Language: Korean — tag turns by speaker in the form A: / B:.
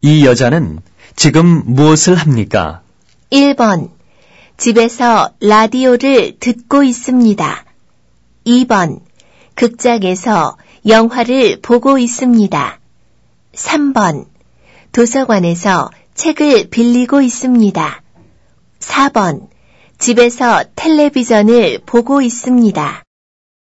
A: 이 여자는 지금 무엇을 합니까?
B: 1번. 집에서 라디오를 듣고 있습니다. 2번. 극장에서 영화를 보고 있습니다. 3번. 도서관에서 책을 빌리고 있습니다. 4번. 집에서 텔레비전을 보고 있습니다.